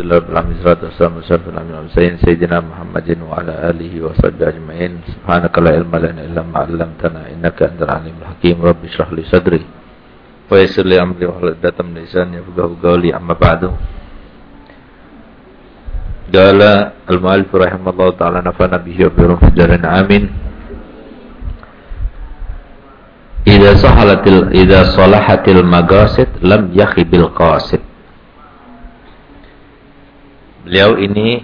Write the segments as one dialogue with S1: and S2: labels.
S1: Alhamdulillah Alhamdulillah Salatu wassalamu ala Sayyidina Muhammadin wa ala alihi Ida salahatil magasid Lam yakhibil qasid Beliau ini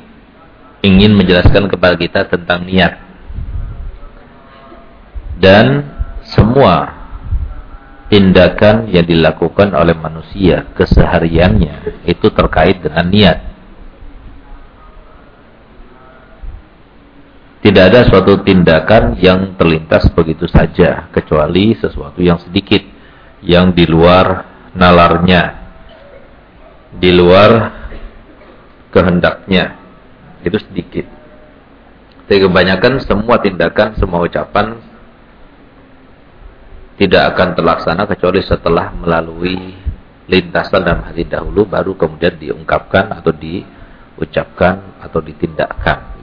S1: ingin menjelaskan kepada kita tentang niat. Dan semua tindakan yang dilakukan oleh manusia kesehariannya itu terkait dengan niat. Tidak ada suatu tindakan yang terlintas begitu saja kecuali sesuatu yang sedikit yang di luar nalarnya. Di luar kehendaknya itu sedikit. Tapi kebanyakan semua tindakan, semua ucapan tidak akan terlaksana kecuali setelah melalui lintasan dalam hati dahulu baru kemudian diungkapkan atau diucapkan atau ditindakkan.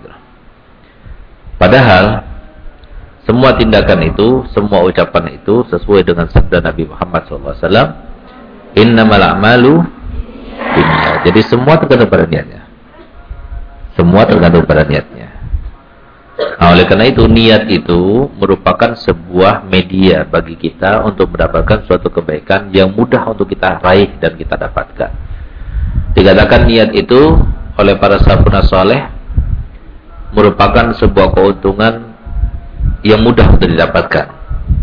S1: Padahal semua tindakan itu, semua ucapan itu sesuai dengan sabda Nabi Muhammad SAW. Innamal a'malu Jadi semua tergantung pada niatnya. Semua tergantung pada niatnya. Nah, oleh karena itu niat itu merupakan sebuah media bagi kita untuk mendapatkan suatu kebaikan yang mudah untuk kita raih dan kita dapatkan. Dikatakan niat itu oleh para sahabat soleh merupakan sebuah keuntungan yang mudah untuk didapatkan.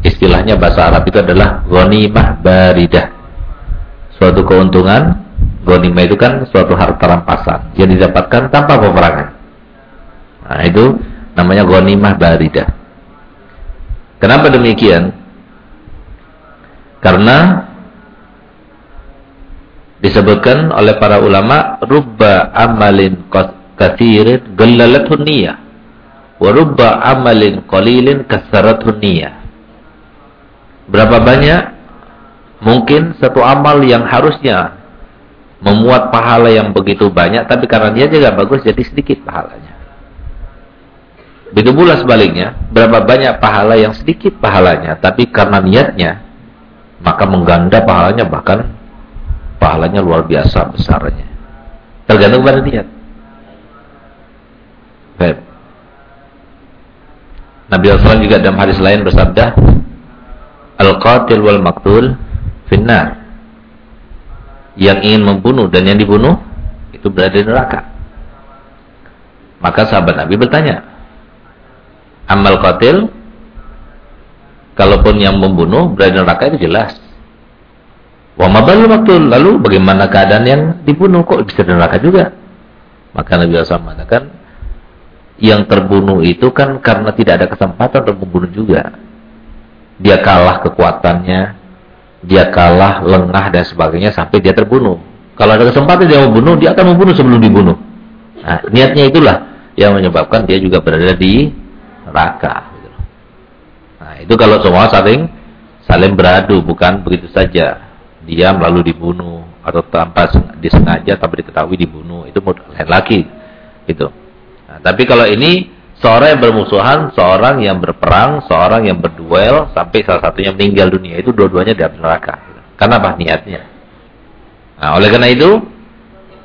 S1: Istilahnya bahasa Arab itu adalah ghanimah baridah. Suatu keuntungan Ghanimah itu kan suatu harta rampasan yang didapatkan tanpa peperangan. Nah, itu namanya ghanimah baridah. Kenapa demikian? Karena disebutkan oleh para ulama rubba amalin kathirin gallalatun niyah wa rubba amalin qalilin kasaratun niyah. Berapa banyak mungkin satu amal yang harusnya memuat pahala yang begitu banyak tapi karena dia juga bagus jadi sedikit pahalanya. Begitu pula sebaliknya berapa banyak pahala yang sedikit pahalanya tapi karena niatnya maka mengganda pahalanya bahkan pahalanya luar biasa besarnya. Tergantung pada niat. Baik. Nabi SAW juga dalam hadis lain bersabda Al-qatil wal maktul finnar yang ingin membunuh dan yang dibunuh itu berada di neraka. Maka sahabat Nabi bertanya, amal qatil kalaupun yang membunuh berada di neraka itu jelas. Wa mabalu maktul lalu bagaimana keadaan yang dibunuh kok bisa di neraka juga? Maka Nabi SAW mengatakan yang terbunuh itu kan karena tidak ada kesempatan untuk membunuh juga. Dia kalah kekuatannya, dia kalah, lengah dan sebagainya sampai dia terbunuh. Kalau ada kesempatan dia mau bunuh, dia akan membunuh sebelum dibunuh. Nah, niatnya itulah yang menyebabkan dia juga berada di neraka. Nah, itu kalau semua saling saling beradu, bukan begitu saja. Dia lalu dibunuh atau tanpa disengaja tapi diketahui dibunuh, itu lain lagi. Gitu. Nah, tapi kalau ini Seorang yang bermusuhan, seorang yang berperang, seorang yang berduel sampai salah satunya meninggal dunia itu dua-duanya di neraka. Karena apa niatnya? Nah, oleh karena itu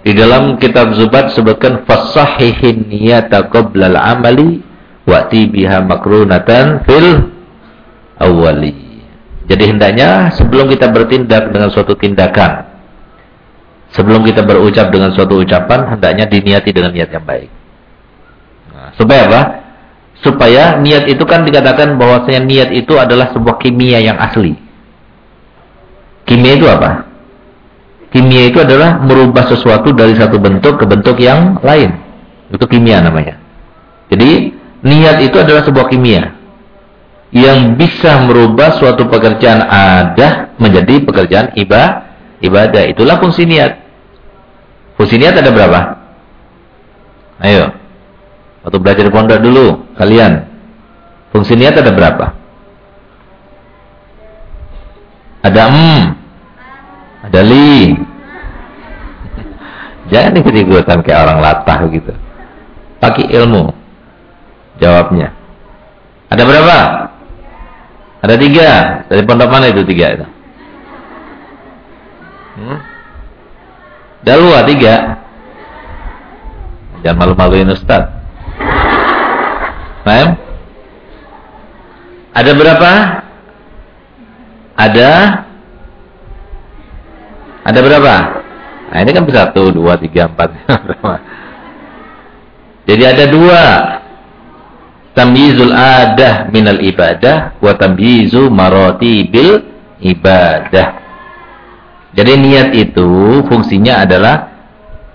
S1: di dalam kitab Zubat sebutkan fasahihin niyata qabla al-amali wa'ti biha makrunatan fil awwali. Jadi hendaknya sebelum kita bertindak dengan suatu tindakan sebelum kita berucap dengan suatu ucapan hendaknya diniati dengan niat yang baik. Supaya apa? Supaya niat itu kan dikatakan bahwasanya niat itu adalah sebuah kimia yang asli. Kimia itu apa? Kimia itu adalah merubah sesuatu dari satu bentuk ke bentuk yang lain. Itu kimia namanya. Jadi, niat itu adalah sebuah kimia yang bisa merubah suatu pekerjaan ada menjadi pekerjaan ibadah. Ibadah itulah fungsi niat. Fungsi niat ada berapa? Ayo. Waktu belajar pondok dulu, kalian. Fungsi niat ada berapa? Ada em. Ada li. Jangan ikut-ikutan kayak orang latah gitu. Pakai ilmu. Jawabnya. Ada berapa? Ada tiga. Dari pondok mana itu tiga itu? Hmm? Dalwa tiga. Jangan malu-maluin Ustaz. Paham? Ada berapa? Ada Ada berapa? Nah ini kan satu, dua, tiga, empat. Jadi ada dua. Tamyizul adah minal ibadah wa tamyizu maratibil ibadah. Jadi niat itu fungsinya adalah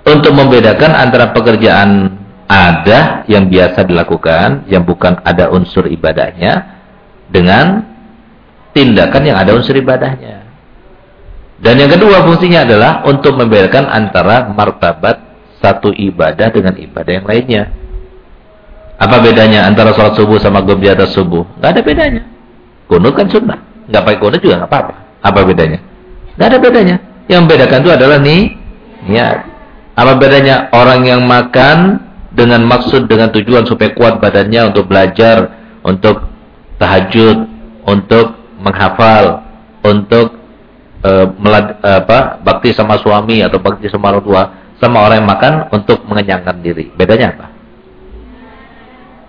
S1: untuk membedakan antara pekerjaan ada yang biasa dilakukan yang bukan ada unsur ibadahnya dengan tindakan yang ada unsur ibadahnya. Dan yang kedua fungsinya adalah untuk membedakan antara martabat satu ibadah dengan ibadah yang lainnya. Apa bedanya antara sholat subuh sama gom di atas subuh? Gak ada bedanya. Kunut kan sunnah. Gak pakai kunut juga gak apa-apa. Apa bedanya? Gak ada bedanya. Yang membedakan itu adalah nih niat. Apa bedanya orang yang makan dengan maksud dengan tujuan supaya kuat badannya untuk belajar, untuk tahajud, untuk menghafal, untuk uh, apa, bakti sama suami atau bakti sama orang tua, sama orang yang makan untuk mengenyangkan diri. Bedanya apa?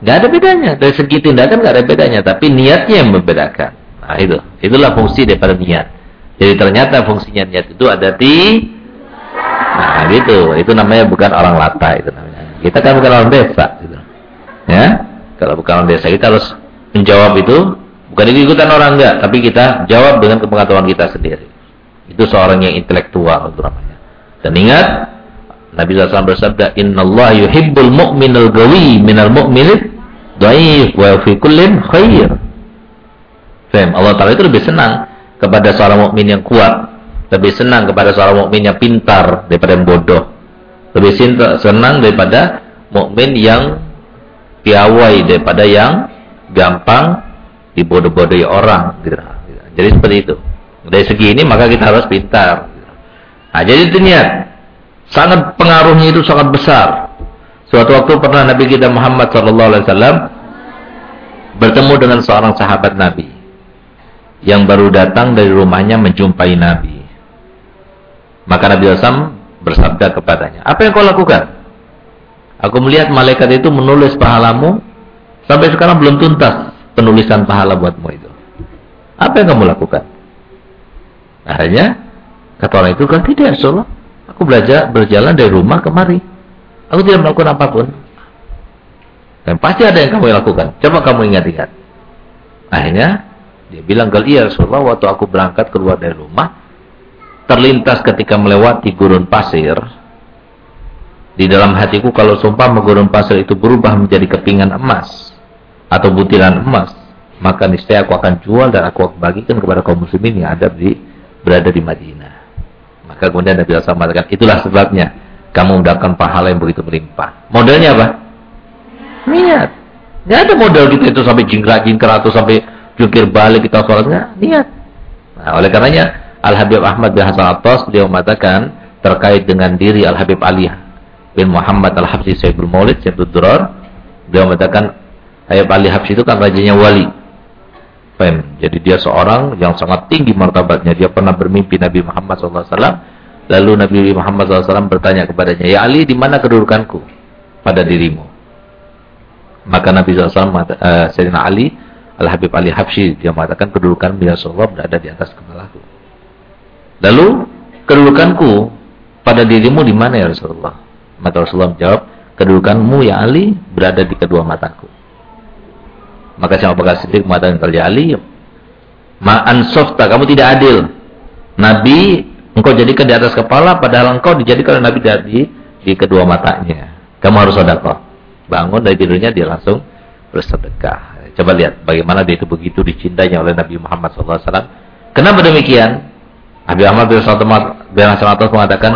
S1: Gak ada bedanya. Dari segi tindakan gak ada bedanya, tapi niatnya yang membedakan. Nah itu, itulah fungsi daripada niat. Jadi ternyata fungsinya niat itu ada di Nah gitu, itu namanya bukan orang lata itu namanya. Kita kan bukan orang desa gitu. Ya. Kalau bukan orang desa kita harus menjawab itu bukan ikutan orang enggak, tapi kita jawab dengan kepengetahuan kita sendiri. Itu seorang yang intelektual itu namanya. Dan ingat Nabi SAW bersabda, Inna Allah yuhibbul mu'minal gawi minal mu'minid dhaif wa fi kullin khair. Faham? Allah Ta'ala itu lebih senang kepada seorang mukmin yang kuat, lebih senang kepada seorang mukmin yang pintar daripada yang bodoh. Lebih senang daripada mukmin yang piawai daripada yang gampang dibodoh-bodohi orang gitu. Jadi seperti itu. Dari segi ini maka kita harus pintar. Nah, jadi itu niat. Sangat pengaruhnya itu sangat besar. Suatu waktu pernah Nabi kita Muhammad sallallahu alaihi wasallam bertemu dengan seorang sahabat Nabi yang baru datang dari rumahnya menjumpai Nabi. Maka Nabi SAW bersabda kepadanya, "Apa yang kau lakukan?" Aku melihat malaikat itu menulis pahalamu sampai sekarang belum tuntas penulisan pahala buatmu itu. Apa yang kamu lakukan? Akhirnya kata orang itu kan tidak, Rasulullah. Aku belajar berjalan dari rumah kemari. Aku tidak melakukan apa pun. Dan pasti ada yang kamu lakukan. Coba kamu ingat-ingat. Akhirnya dia bilang, "Gal iya Rasulullah, waktu aku berangkat keluar dari rumah, terlintas ketika melewati gurun pasir, di dalam hatiku kalau sumpah gurun pasir itu berubah menjadi kepingan emas atau butiran emas, maka niscaya aku akan jual dan aku akan bagikan kepada kaum muslimin yang ada di berada di Madinah. Maka kemudian Nabi SAW mengatakan, itulah sebabnya kamu mendapatkan pahala yang begitu melimpah. Modalnya apa? Niat. Tidak ada modal kita itu sampai jingkrak-jingkrak atau sampai jungkir balik kita sholatnya. Niat. Nah, oleh karenanya Al-Habib Ahmad bin Hasan Attas beliau mengatakan terkait dengan diri Al-Habib Ali bin Muhammad Al-Habsi Sayyidul Maulid Sayyidul Durar beliau mengatakan Habib Ali Habsi itu kan rajanya wali. Fem. jadi dia seorang yang sangat tinggi martabatnya. Dia pernah bermimpi Nabi Muhammad SAW lalu Nabi Muhammad SAW bertanya kepadanya ya Ali di mana kedudukanku pada dirimu? Maka Nabi SAW uh, eh, Sayyidina Ali Al-Habib Ali Habsi dia mengatakan kedudukan beliau Rasulullah berada di atas kepalaku lalu kedudukanku pada dirimu di mana ya Rasulullah maka Rasulullah menjawab, kedudukanmu ya Ali berada di kedua mataku. Maka Abu Bakar Siddiq mengatakan kepada Ali, Ma'an softa, kamu tidak adil. Nabi engkau jadikan di atas kepala, padahal engkau dijadikan oleh Nabi di, di kedua matanya. Kamu harus sedekah. Bangun dari tidurnya dia langsung bersedekah. Coba lihat bagaimana dia itu begitu dicintainya oleh Nabi Muhammad SAW. Kenapa demikian? Nabi Muhammad bin Sallallahu mengatakan,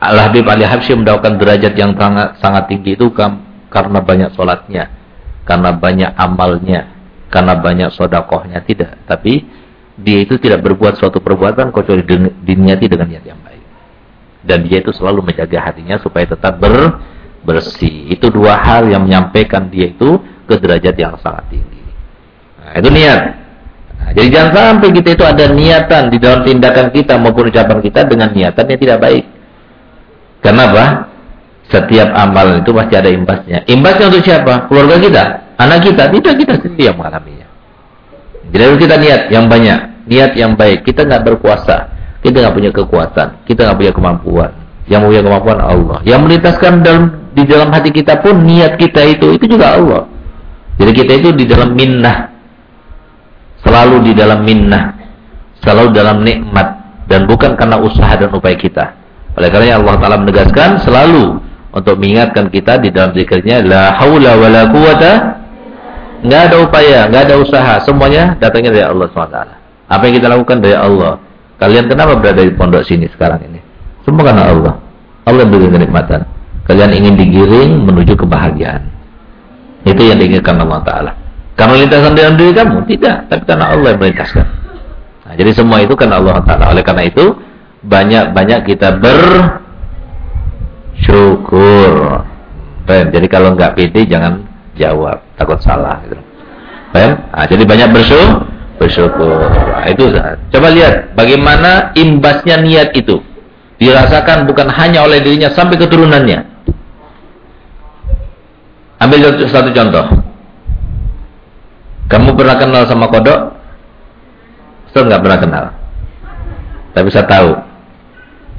S1: Al-Habib Ali Habsyi mendapatkan derajat yang sangat, sangat tinggi itu karena banyak sholatnya, karena banyak amalnya, karena banyak sodakohnya. Tidak. Tapi dia itu tidak berbuat suatu perbuatan kecuali diniati dengan niat yang baik. dan dia itu selalu menjaga hatinya supaya tetap ber bersih. Itu dua hal yang menyampaikan dia itu ke derajat yang sangat tinggi. Nah, itu niat. Nah, jadi jangan sampai kita itu ada niatan di dalam tindakan kita maupun ucapan kita dengan niatan yang tidak baik. Kenapa? Setiap amal itu pasti ada imbasnya. Imbasnya untuk siapa? Keluarga kita, anak kita, tidak kita sendiri yang mengalaminya. Jadi harus kita niat yang banyak, niat yang baik. Kita nggak berkuasa, kita nggak punya kekuatan, kita nggak punya kemampuan. Yang punya kemampuan Allah. Yang melintaskan dalam di dalam hati kita pun niat kita itu itu juga Allah. Jadi kita itu di dalam minnah. Selalu di dalam minnah. Selalu dalam nikmat dan bukan karena usaha dan upaya kita. Oleh karena Allah Taala menegaskan selalu untuk mengingatkan kita di dalam zikirnya la haula wala quwata enggak ada upaya, enggak ada usaha, semuanya datangnya dari Allah SWT. Apa yang kita lakukan dari Allah. Kalian kenapa berada di pondok sini sekarang ini? Semua karena Allah. Allah yang beri kenikmatan. Kalian ingin digiring menuju kebahagiaan. Itu yang diinginkan Allah Ta'ala. Karena lintasan dalam diri kamu? Tidak. Tapi karena Allah yang melintaskan. Nah, jadi semua itu karena Allah Ta'ala. Oleh karena itu, banyak-banyak kita bersyukur. Baik, jadi kalau nggak pede jangan jawab, takut salah. Gitu. Baik? Nah, jadi banyak bersyukur. Bersyukur. Nah, itu coba lihat bagaimana imbasnya niat itu dirasakan bukan hanya oleh dirinya sampai keturunannya. Ambil satu contoh. Kamu pernah kenal sama kodok? Saya nggak pernah kenal. Tapi saya tahu.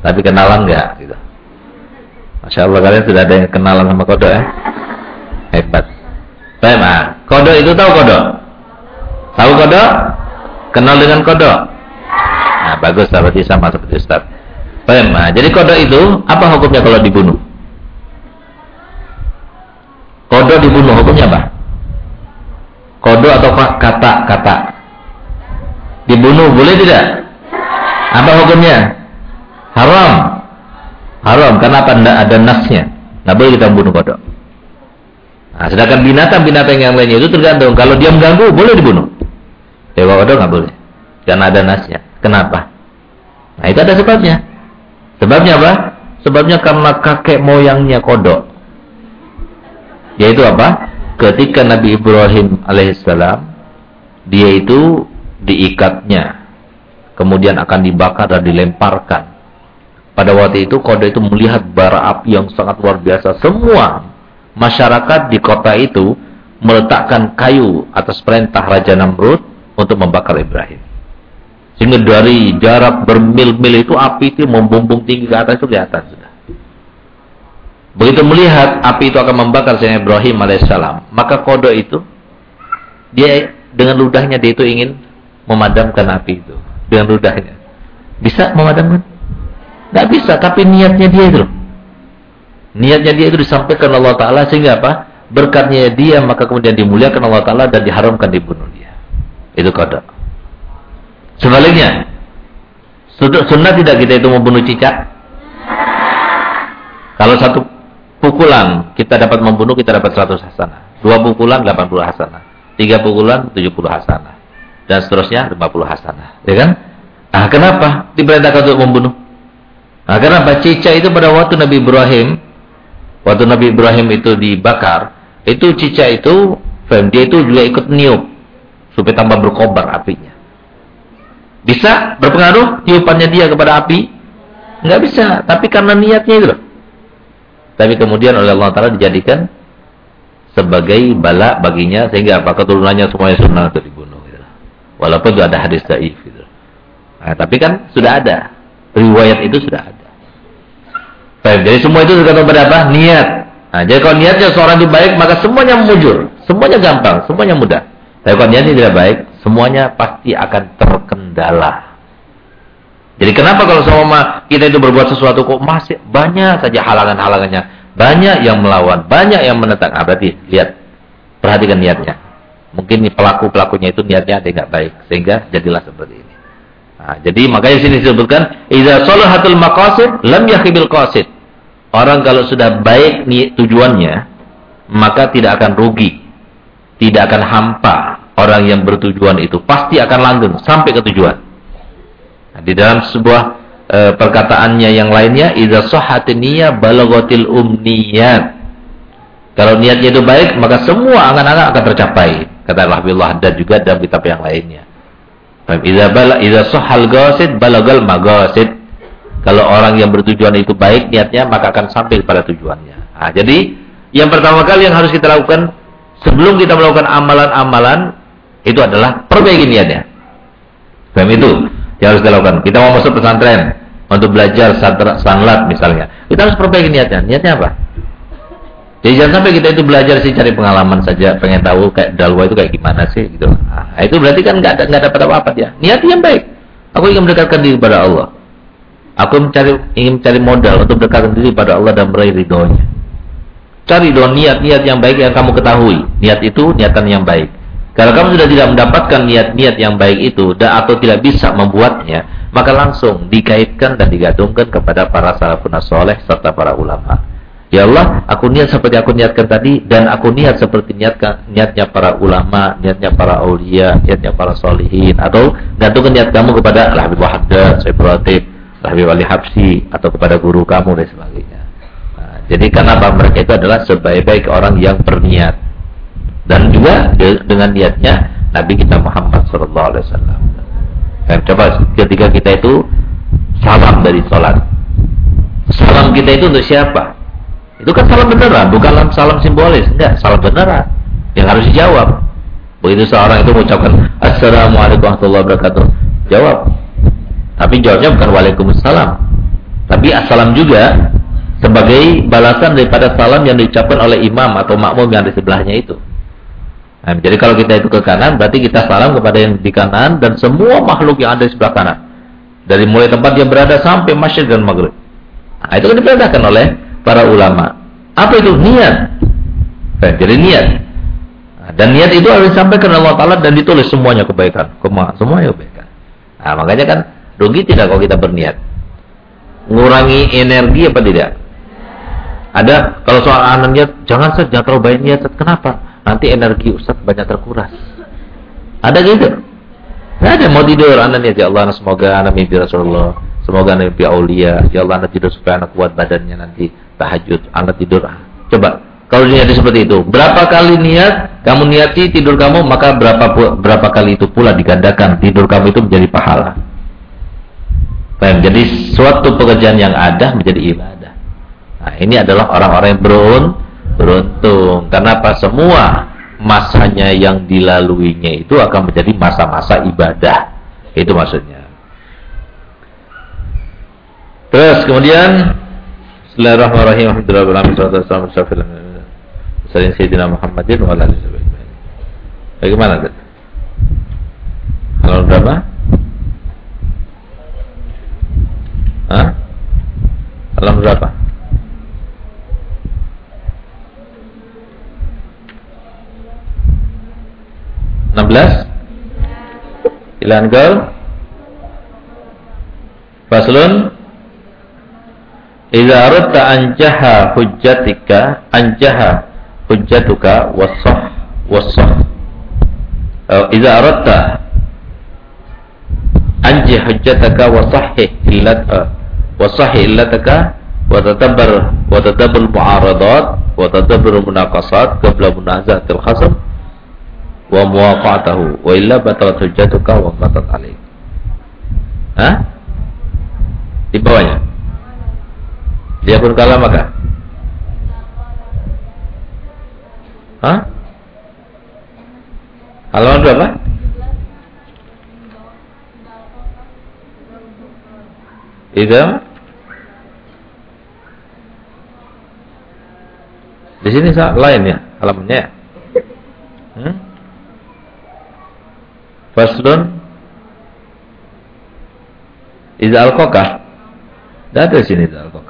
S1: Tapi kenalan nggak? Gitu. Masya Allah kalian sudah ada yang kenalan sama kodok ya? Hebat. Baik, ah. Kodok itu tahu kodok? Tahu kodok? Kenal dengan kodok? Nah, bagus, seperti sama seperti Ustaz. Baik, ah. Jadi kodok itu, apa hukumnya kalau dibunuh? Kodo dibunuh hukumnya apa? Kodo atau kata-kata dibunuh boleh tidak? Apa hukumnya? Haram. Haram karena apa? Tidak ada nasnya. Tidak boleh kita bunuh kodok. Nah, sedangkan binatang-binatang yang lainnya itu tergantung. Kalau dia mengganggu boleh dibunuh. Dewa kodok nggak boleh. Karena ada nasnya. Kenapa? Nah itu ada sebabnya. Sebabnya apa? Sebabnya karena kakek moyangnya kodok yaitu apa? Ketika Nabi Ibrahim alaihissalam dia itu diikatnya kemudian akan dibakar dan dilemparkan. Pada waktu itu kode itu melihat bara api yang sangat luar biasa. Semua masyarakat di kota itu meletakkan kayu atas perintah Raja Namrud untuk membakar Ibrahim. Sehingga dari jarak bermil-mil itu api itu membumbung tinggi ke atas itu sudah. Begitu melihat api itu akan membakar Sayyidina Ibrahim alaihissalam, maka kodok itu dia dengan ludahnya dia itu ingin memadamkan api itu dengan ludahnya. Bisa memadamkan? Tidak bisa, tapi niatnya dia itu. Niatnya dia itu disampaikan Allah Taala sehingga apa? Berkatnya dia maka kemudian dimuliakan Allah Taala dan diharamkan dibunuh dia. Itu kodok. Sebaliknya, sunnah tidak kita itu membunuh cicak? Kalau satu pukulan kita dapat membunuh kita dapat 100 hasanah. Dua pukulan 80 hasanah. Tiga pukulan 70 hasanah. Dan seterusnya 50 hasanah. Ya kan? Nah, kenapa diperintahkan untuk membunuh? Nah, kenapa? Cica itu pada waktu Nabi Ibrahim waktu Nabi Ibrahim itu dibakar, itu cica itu dia itu juga ikut niup supaya tambah berkobar apinya. Bisa berpengaruh tiupannya dia kepada api? Enggak bisa, tapi karena niatnya itu loh. Tapi kemudian oleh Allah Ta'ala dijadikan sebagai bala baginya sehingga apa? Keturunannya semuanya sunnah untuk dibunuh gitu. walaupun itu ada hadis daif gitu. nah, tapi kan sudah ada. Riwayat itu sudah ada. Baik, jadi semua itu tergantung pada apa? Niat. Nah, jadi kalau niatnya seorang itu baik maka semuanya mujur. Semuanya gampang semuanya mudah. Tapi kalau niatnya tidak baik semuanya pasti akan terkendala jadi kenapa kalau sama kita itu berbuat sesuatu kok masih banyak saja halangan-halangannya. Banyak yang melawan, banyak yang menentang. Ah, berarti lihat, perhatikan niatnya. Mungkin pelaku-pelakunya itu niatnya nggak baik. Sehingga jadilah seperti ini. Nah, jadi makanya sini disebutkan, Iza salahatul maqasid, lam yakhibil qasid. Orang kalau sudah baik nih tujuannya, maka tidak akan rugi. Tidak akan hampa. Orang yang bertujuan itu pasti akan langgeng sampai ke tujuan. Nah, di dalam sebuah e, perkataannya yang lainnya idza sahhatin niyyah balaghatil umniyat. Kalau niatnya itu baik, maka semua angan-angan akan tercapai. Kata Rahbillah dan juga dalam kitab yang lainnya. Idza bala idza sahhal ghasid balagal magasid. Kalau orang yang bertujuan itu baik niatnya, maka akan sampai pada tujuannya. Nah, jadi yang pertama kali yang harus kita lakukan sebelum kita melakukan amalan-amalan itu adalah perbaiki niatnya. Paham itu? Yang harus kita lakukan. Kita mau masuk pesantren untuk belajar sanlat misalnya. Kita harus perbaiki niatnya. Niatnya apa? Jadi jangan sampai kita itu belajar sih cari pengalaman saja, pengen tahu kayak dalwa itu kayak gimana sih gitu. Nah, itu berarti kan nggak nggak dapat apa-apa dia. Niat yang baik. Aku ingin mendekatkan diri kepada Allah. Aku mencari ingin mencari modal untuk mendekatkan diri pada Allah dan meraih ridhonya. Cari dong niat-niat yang baik yang kamu ketahui. Niat itu niatan yang baik. Kalau kamu sudah tidak mendapatkan niat-niat yang baik itu dan atau tidak bisa membuatnya, maka langsung dikaitkan dan digantungkan kepada para salafun soleh serta para ulama. Ya Allah, aku niat seperti aku niatkan tadi dan aku niat seperti niatkan niatnya para ulama, niatnya para aulia, niatnya para solihin atau gantungkan niat kamu kepada Habib Wahda, Syekh Ratib, Habib Ali Habsi atau kepada guru kamu dan sebagainya. Nah, jadi kenapa mereka itu adalah sebaik-baik orang yang berniat dan juga dengan niatnya Nabi kita Muhammad Sallallahu Alaihi Wasallam. Coba ketika kita itu salam dari sholat, salam kita itu untuk siapa? Itu kan salam beneran, bukan salam simbolis. Enggak, salam beneran. Yang harus dijawab. Begitu seorang itu mengucapkan Assalamualaikum warahmatullahi wabarakatuh. Jawab. Tapi jawabnya bukan Waalaikumsalam. Tapi assalam juga sebagai balasan daripada salam yang diucapkan oleh imam atau makmum yang di sebelahnya itu. Nah, jadi kalau kita itu ke kanan, berarti kita salam kepada yang di kanan dan semua makhluk yang ada di sebelah kanan. Dari mulai tempat dia berada sampai masjid dan maghrib. Nah, itu kan diperintahkan oleh para ulama. Apa itu niat? Eh, jadi niat. Nah, dan niat itu harus disampaikan Allah Taala dan ditulis semuanya kebaikan, Kema, semuanya kebaikan. Nah, makanya kan rugi tidak kalau kita berniat. Ngurangi energi apa tidak? Ada kalau soal niat, jangan saja terlalu banyak niat. Kenapa? Nanti energi Ustaz banyak terkuras. Ada gitu? Tidak ada mau tidur anak niat ya Allah semoga anak mimpi Rasulullah, semoga anak mimpi aulia, ya Allah anak tidur supaya anak kuat badannya nanti tahajud, anak tidur. Coba, kalau niat seperti itu, berapa kali niat kamu niati tidur kamu, maka berapa berapa kali itu pula digandakan tidur kamu itu menjadi pahala. Paham? Jadi suatu pekerjaan yang ada menjadi ibadah. Nah, ini adalah orang-orang yang berun, beruntung. Karena apa? Semua masanya yang dilaluinya itu akan menjadi masa-masa ibadah. Itu maksudnya. Terus kemudian Bismillahirrahmanirrahim. Sayyidina Muhammadin wa Bagaimana? Halaman berapa? Hah? Halaman berapa? Enam belas? Ilan girl? Faslun Idza aradta anjaha hujjatika anjaha hujjatuka wasah wasah uh, Idza aradta anji hujjataka wasahih illat uh, wasahih illataka wa tadabbar wa tadabbur mu'aradat wa tadabbur munaqasat qabla munazatil khasm wa muwaqa'atahu wa illa batalat hujjatuka wa batat alaik Hah? Di bawahnya dia pun kalah maka. Hah? Halaman berapa? Itu Di sini lain ya halamannya. Hmm? Faslun Iza al-Qokah Tidak ada sini Iza al-Qokah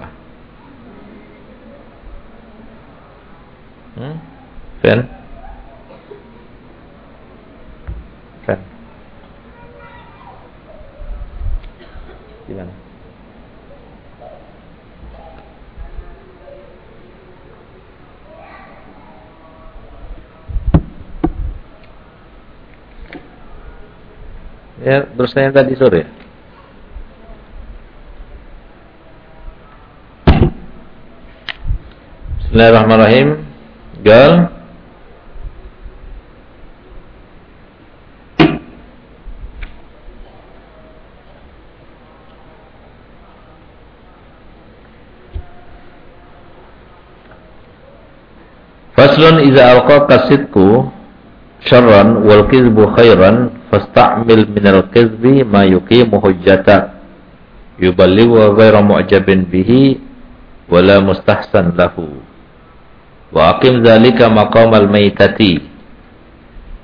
S1: seterusnya yang tadi sore. Bismillahirrahmanirrahim. Gal. Faslun iza alqa kasidku syarran wal kizbu khairan fasta'mil minal kizbi ma yuqimu hujjatak yuballighu ghayra mu'jabin bihi wala mustahsan lahu wa aqim dhalika maqamal maitati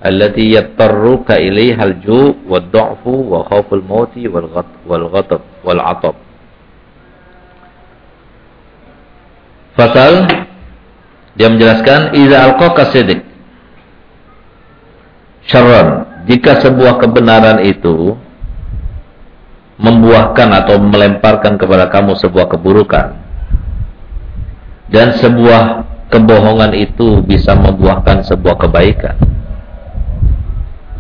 S1: allati yattarruka ilayha al-ju' wad-du'fu wa khawful mauti wal ghadab wal 'atab Fasal dia menjelaskan iza alqaka sidik syarran jika sebuah kebenaran itu membuahkan atau melemparkan kepada kamu sebuah keburukan dan sebuah kebohongan itu bisa membuahkan sebuah kebaikan.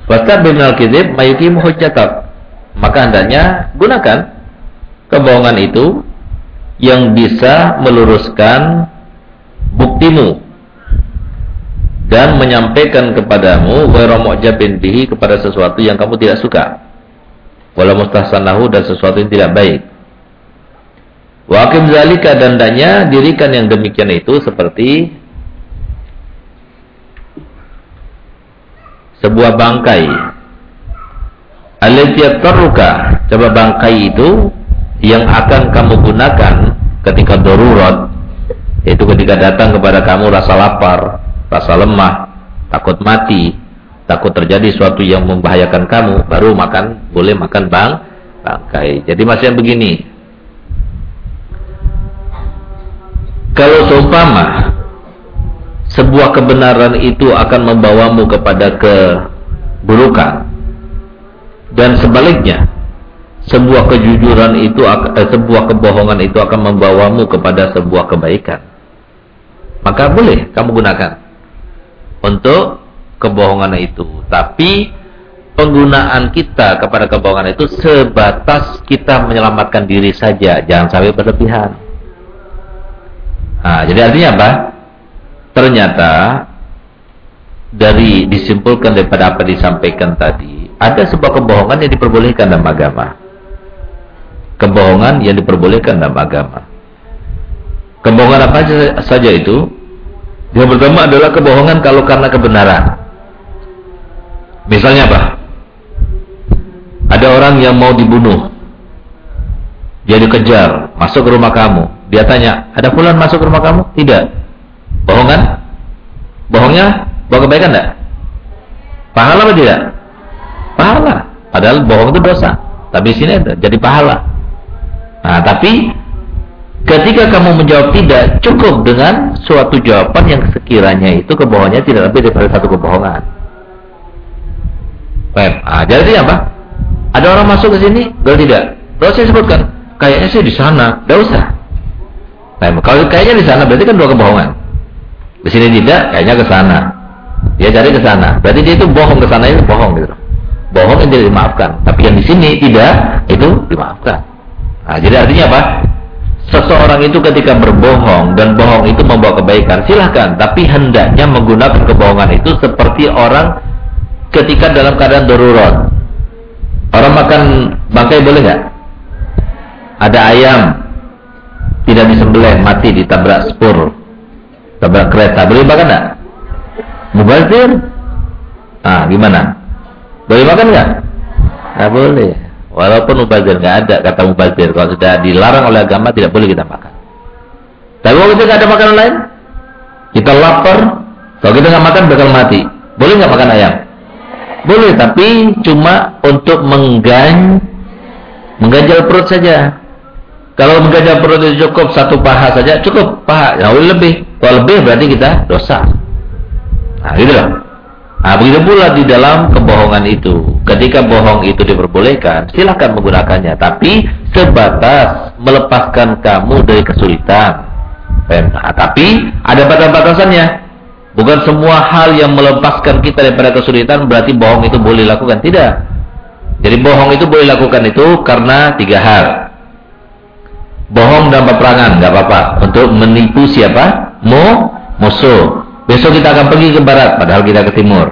S1: Fasta binal kizib mayukim hujjatak. Maka hendaknya gunakan kebohongan itu yang bisa meluruskan buktimu dan menyampaikan kepadamu ghairu mu'jabin bihi kepada sesuatu yang kamu tidak suka. Wala mustahsanahu dan sesuatu yang tidak baik. Wa aqim zalika dan danya dirikan yang demikian itu seperti sebuah bangkai. Allati tarruka coba bangkai itu yang akan kamu gunakan ketika darurat yaitu ketika datang kepada kamu rasa lapar rasa lemah, takut mati, takut terjadi suatu yang membahayakan kamu, baru makan, boleh makan bang, bangkai. Jadi masih yang begini. Kalau seumpama sebuah kebenaran itu akan membawamu kepada keburukan dan sebaliknya sebuah kejujuran itu eh, sebuah kebohongan itu akan membawamu kepada sebuah kebaikan maka boleh kamu gunakan untuk kebohongan itu. Tapi penggunaan kita kepada kebohongan itu sebatas kita menyelamatkan diri saja, jangan sampai berlebihan. Nah, jadi artinya apa? Ternyata dari disimpulkan daripada apa disampaikan tadi, ada sebuah kebohongan yang diperbolehkan dalam agama. Kebohongan yang diperbolehkan dalam agama. Kebohongan apa saja itu? Yang pertama adalah kebohongan kalau karena kebenaran. Misalnya apa? Ada orang yang mau dibunuh. Dia dikejar, masuk ke rumah kamu. Dia tanya, ada pulang masuk ke rumah kamu? Tidak. Bohong kan? Bohongnya bawa kebaikan enggak? Pahala apa tidak? Pahala. Padahal bohong itu dosa. Tapi sini ada, jadi pahala. Nah, tapi Ketika kamu menjawab tidak, cukup dengan suatu jawaban yang sekiranya itu kebohongannya tidak lebih daripada satu kebohongan. Baik. Ah, jadi apa? Ada orang masuk ke sini, kalau tidak, kalau saya sebutkan, kayaknya sih di sana, tidak usah. Baik. Kalau kayaknya di sana berarti kan dua kebohongan. Di sini tidak, kayaknya ke sana. Dia cari ke sana. Berarti dia itu bohong ke sana itu bohong gitu. Bohong tidak dimaafkan. Tapi yang di sini tidak, itu dimaafkan. Nah, jadi artinya apa? Seseorang itu ketika berbohong dan bohong itu membawa kebaikan silahkan tapi hendaknya menggunakan kebohongan itu seperti orang ketika dalam keadaan darurat. Orang makan bangkai boleh nggak? Ada ayam. Tidak disembelih mati ditabrak spur tabrak kereta. Boleh makan nggak? Mubazir? Ah gimana? Boleh makan nggak? Nggak boleh Walaupun mubazir nggak ada kata mubazir, kalau sudah dilarang oleh agama tidak boleh kita makan. Tapi kalau kita nggak ada makanan lain, kita lapar, kalau kita nggak makan bakal mati. Boleh nggak makan ayam? Boleh, tapi cuma untuk menggan mengganjal perut saja. Kalau mengganjal perut itu cukup satu paha saja, cukup paha. Ya lebih. Kalau lebih berarti kita dosa. Nah, gitu loh. Nah, begitu pula di dalam kebohongan itu. Ketika bohong itu diperbolehkan, silahkan menggunakannya. Tapi sebatas melepaskan kamu dari kesulitan. Nah, tapi ada batas-batasannya. Bukan semua hal yang melepaskan kita daripada kesulitan berarti bohong itu boleh lakukan. Tidak. Jadi bohong itu boleh lakukan itu karena tiga hal. Bohong dalam peperangan, nggak apa-apa. Untuk menipu siapa? mu musuh. Besok kita akan pergi ke barat, padahal kita ke timur.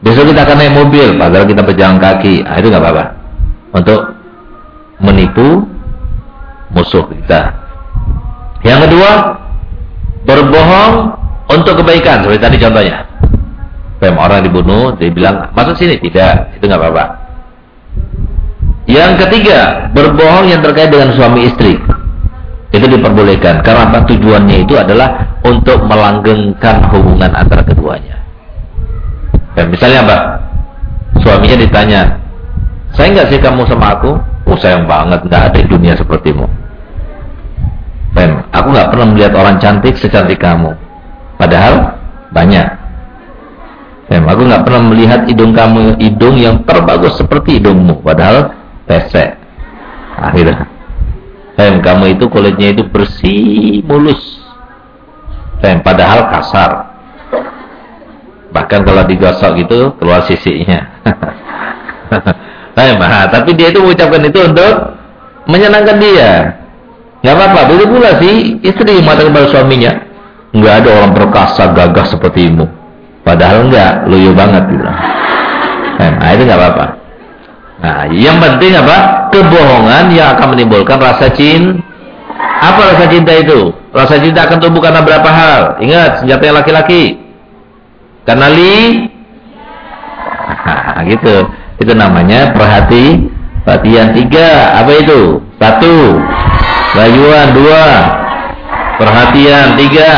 S1: Besok kita akan naik mobil, padahal kita berjalan kaki. Nah, itu nggak apa-apa. Untuk menipu musuh kita. Yang kedua, berbohong untuk kebaikan. Seperti tadi contohnya. Pem orang dibunuh, dia bilang masuk sini tidak, itu nggak apa-apa. Yang ketiga, berbohong yang terkait dengan suami istri itu diperbolehkan. Karena apa? Tujuannya itu adalah untuk melanggengkan hubungan antara keduanya. Dan misalnya mbak suaminya ditanya saya nggak sih kamu sama aku? Oh sayang banget nggak ada di dunia sepertimu. Pem, aku nggak pernah melihat orang cantik secantik kamu. Padahal banyak. Pem, aku nggak pernah melihat hidung kamu hidung yang terbagus seperti hidungmu. Padahal pesek. Akhirnya Sayang kamu itu kulitnya itu bersih, mulus. Sayang padahal kasar. Bahkan kalau digosok gitu keluar sisinya. Sayang mah, tapi dia itu mengucapkan itu untuk menyenangkan dia. Gak apa-apa, begitu pula sih istri mengatakan kepada suaminya, nggak ada orang perkasa gagah sepertimu. Padahal enggak, loyo banget gitu. Nah, itu nggak apa-apa. Nah, yang penting apa? Kebohongan yang akan menimbulkan rasa cinta. Apa rasa cinta itu? Rasa cinta akan tumbuh karena berapa hal? Ingat, senjata laki-laki. Karena li nah, gitu. Itu namanya perhati perhatian tiga. Apa itu? Satu. Rayuan dua. Perhatian tiga.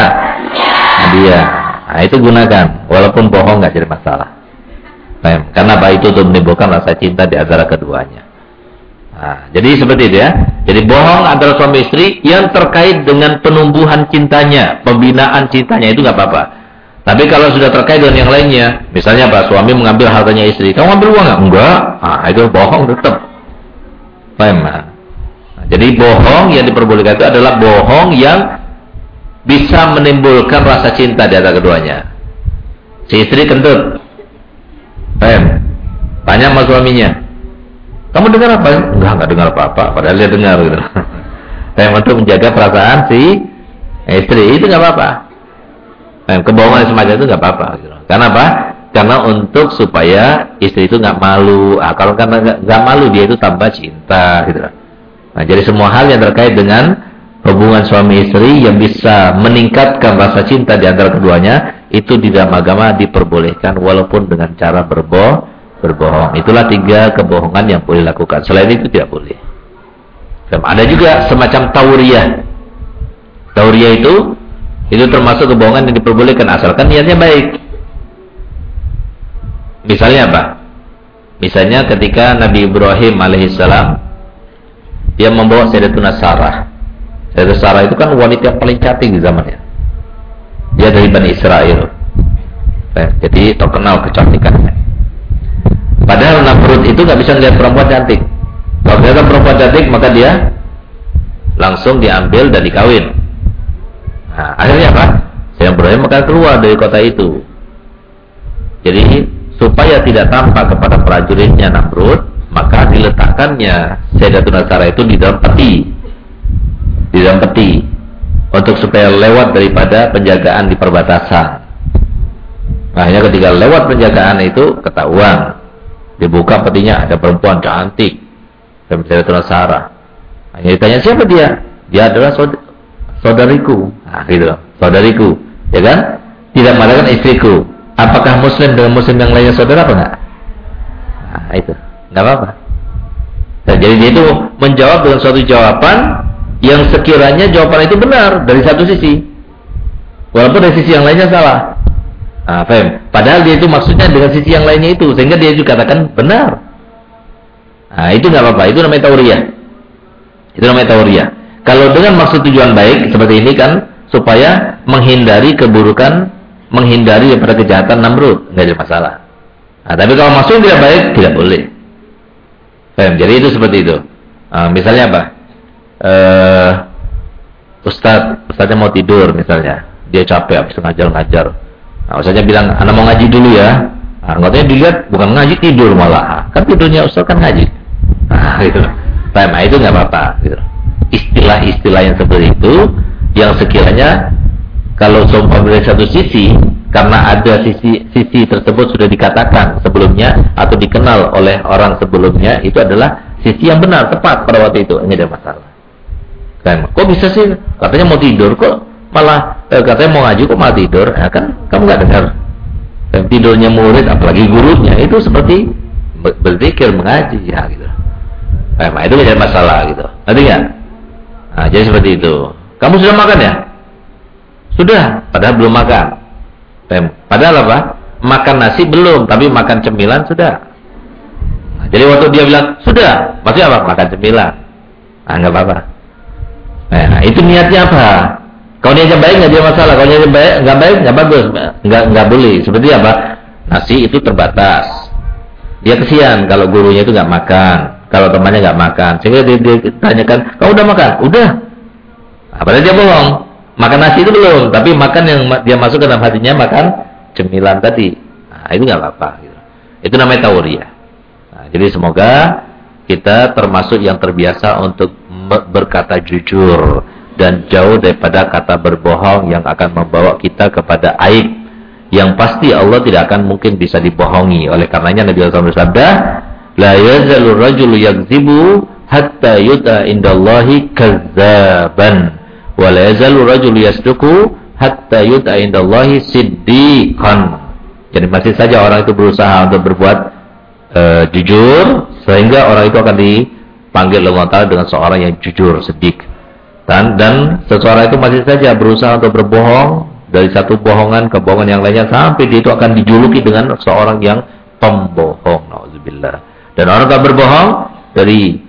S1: Hadiah. Nah, itu gunakan. Walaupun bohong nggak jadi masalah. Karena apa itu untuk menimbulkan rasa cinta di antara keduanya. Nah, jadi seperti itu ya. Jadi bohong antara suami istri yang terkait dengan penumbuhan cintanya, pembinaan cintanya itu nggak apa-apa. Tapi kalau sudah terkait dengan yang lainnya, misalnya apa? Suami mengambil hartanya istri, kamu ambil uang nggak? Enggak. Ah, itu bohong tetap. Nah, jadi bohong yang diperbolehkan itu adalah bohong yang bisa menimbulkan rasa cinta di antara keduanya. Si istri kentut, Pem. Tanya sama suaminya. Kamu dengar apa? Enggak, enggak dengar apa-apa. Padahal dia dengar gitu. Pem untuk menjaga perasaan si istri itu enggak apa-apa. Kebohongan semacam itu enggak apa-apa gitu. Karena apa? Karena untuk supaya istri itu enggak malu. Ah, kalau karena enggak malu dia itu tambah cinta gitu. Nah, jadi semua hal yang terkait dengan hubungan suami istri yang bisa meningkatkan rasa cinta di antara keduanya itu di dalam agama diperbolehkan walaupun dengan cara berbohong berbohong. Itulah tiga kebohongan yang boleh lakukan. Selain itu tidak boleh. Dan ada juga semacam tauriah. Tauriah itu itu termasuk kebohongan yang diperbolehkan asalkan niatnya baik. Misalnya apa? Misalnya ketika Nabi Ibrahim alaihissalam dia membawa Sayyidatuna Sarah. Sayyidatuna Sarah itu kan wanita yang paling cantik di zamannya. Dia dari Bani Israel. Eh, jadi terkenal kecantikannya. Padahal Namrud itu nggak bisa lihat perempuan cantik. Kalau ternyata perempuan cantik, maka dia langsung diambil dan dikawin. Nah, akhirnya apa? Saya Ibrahim maka keluar dari kota itu. Jadi supaya tidak tampak kepada prajuritnya Namrud, maka diletakkannya Sayyidatuna Sarah itu di dalam peti. Di dalam peti untuk supaya lewat daripada penjagaan di perbatasan. Makanya ketika lewat penjagaan itu ketahuan dibuka petinya ada perempuan cantik dan bisa Sarah. Hanya ditanya siapa dia? Dia adalah saudariku. Nah, gitu, saudariku, ya kan? Tidak mengatakan istriku. Apakah muslim dengan muslim yang lainnya saudara apa enggak? Nah, itu. Enggak apa-apa. Nah, jadi dia itu menjawab dengan suatu jawaban yang sekiranya jawaban itu benar dari satu sisi. Walaupun dari sisi yang lainnya salah. Nah? Padahal dia itu maksudnya dengan sisi yang lainnya itu sehingga dia juga katakan benar. Nah, itu nggak apa-apa, itu namanya tauriah. Itu namanya tauriah. Kalau dengan maksud tujuan baik seperti ini kan supaya menghindari keburukan, menghindari daripada kejahatan Namrud, nggak ada masalah. Nah, tapi kalau maksudnya tidak baik, tidak boleh. Faham? Jadi itu seperti itu. Nah, misalnya apa? Uh, Ustadz, Ustadznya mau tidur misalnya, dia capek habis ngajar-ngajar. Nah, Ustadznya bilang, anak mau ngaji dulu ya. Nah, anggotanya dilihat bukan ngaji tidur malah, kan tidurnya Ustadz kan ngaji. Nah, gitu. Nah, itu nggak apa-apa. Gitu. Istilah-istilah yang seperti itu, yang sekiranya kalau sumpah dari satu sisi karena ada sisi sisi tersebut sudah dikatakan sebelumnya atau dikenal oleh orang sebelumnya itu adalah sisi yang benar tepat pada waktu itu ini ada masalah kan kok bisa sih katanya mau tidur kok malah eh, katanya mau ngaji kok malah tidur ya kan kamu nggak dengar dan tidurnya murid apalagi gurunya itu seperti berzikir mengaji ya gitu nah, itu menjadi masalah gitu ngerti nggak nah, jadi seperti itu kamu sudah makan ya sudah, padahal belum makan. Padahal apa? Makan nasi belum, tapi makan cemilan sudah. Nah, jadi waktu dia bilang, sudah, maksudnya apa? Makan cemilan. Ah, nggak apa-apa. Nah, itu niatnya apa? Kalau niatnya baik nggak ada masalah. Kalau niatnya baik nggak baik nggak bagus, nggak nggak boleh. Seperti apa? Nasi itu terbatas. Dia kesian kalau gurunya itu nggak makan, kalau temannya nggak makan. Sehingga dia, dia tanyakan, udah makan? Udah. Nah, padahal dia bohong. Makan nasi itu belum, tapi makan yang dia masuk ke dalam hatinya makan cemilan tadi. Nah, itu nggak apa-apa. Gitu. Itu namanya tauriah. Nah, jadi semoga kita termasuk yang terbiasa untuk berkata jujur dan jauh daripada kata berbohong yang akan membawa kita kepada aib yang pasti Allah tidak akan mungkin bisa dibohongi. Oleh karenanya Nabi SAW bersabda, "La yazalu rajulu yakzibu hatta yuta indallahi kazzaban." wa la yazalu rajul yasduqu hatta yud'a indallahi siddiqan. Jadi masih saja orang itu berusaha untuk berbuat uh, jujur sehingga orang itu akan dipanggil oleh Allah Taala dengan seorang yang jujur, sedik. Dan dan seseorang itu masih saja berusaha untuk berbohong dari satu bohongan ke bohongan yang lainnya sampai dia itu akan dijuluki dengan seorang yang pembohong. Dan orang yang berbohong dari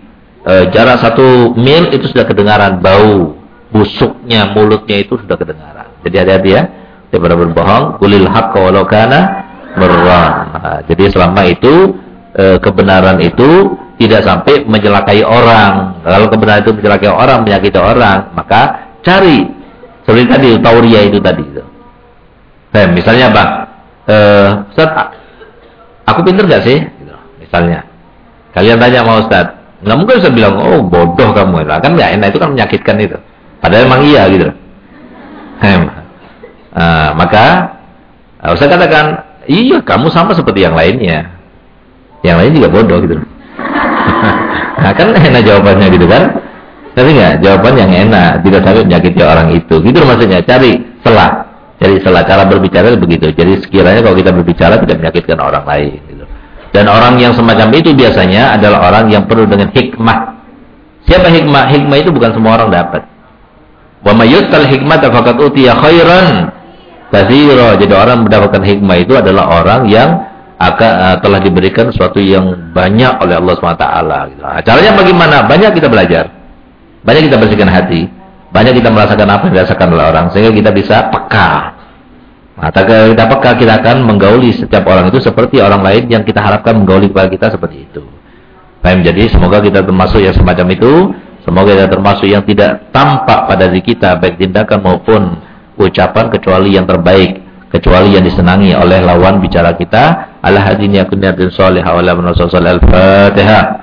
S1: uh, jarak satu mil itu sudah kedengaran bau busuknya mulutnya itu sudah kedengaran. Jadi hati-hati ya daripada berbohong. Kulil haqqa walau kana Nah, jadi selama itu e, kebenaran itu tidak sampai mencelakai orang. Kalau kebenaran itu mencelakai orang, menyakiti orang, maka cari seperti tadi tauria itu tadi. Nah, misalnya apa? Eh, Ustaz, aku pinter gak sih? Gitu, misalnya. Kalian tanya sama Ustaz. Nggak mungkin Ustaz bilang, oh bodoh kamu. Kan nggak enak, itu kan menyakitkan itu. Padahal memang iya gitu. Nah, maka saya katakan, iya kamu sama seperti yang lainnya. Yang lain juga bodoh gitu. nah kan enak jawabannya gitu kan. Tapi enggak, jawaban yang enak, tidak sampai menyakiti orang itu. Gitu maksudnya, cari selah. Cari selah cara berbicara begitu. Jadi sekiranya kalau kita berbicara tidak menyakitkan orang lain gitu. Dan orang yang semacam itu biasanya adalah orang yang penuh dengan hikmah. Siapa hikmah? Hikmah itu bukan semua orang dapat. Wa may yu'tal hikmata faqad utiya khairan katsira. Jadi orang mendapatkan hikmah itu adalah orang yang akan uh, telah diberikan sesuatu yang banyak oleh Allah SWT. Gitu. Nah, caranya bagaimana? Banyak kita belajar. Banyak kita bersihkan hati. Banyak kita merasakan apa yang dirasakan oleh orang. Sehingga kita bisa peka. Nah, kita peka, kita akan menggauli setiap orang itu seperti orang lain yang kita harapkan menggauli kepada kita seperti itu. Baik, jadi semoga kita termasuk yang semacam itu. Semoga kita termasuk yang tidak tampak pada diri kita baik tindakan maupun ucapan kecuali yang terbaik, kecuali yang disenangi oleh lawan bicara kita. على هدين يكون بن صالح ولا بن رسول الفاتحة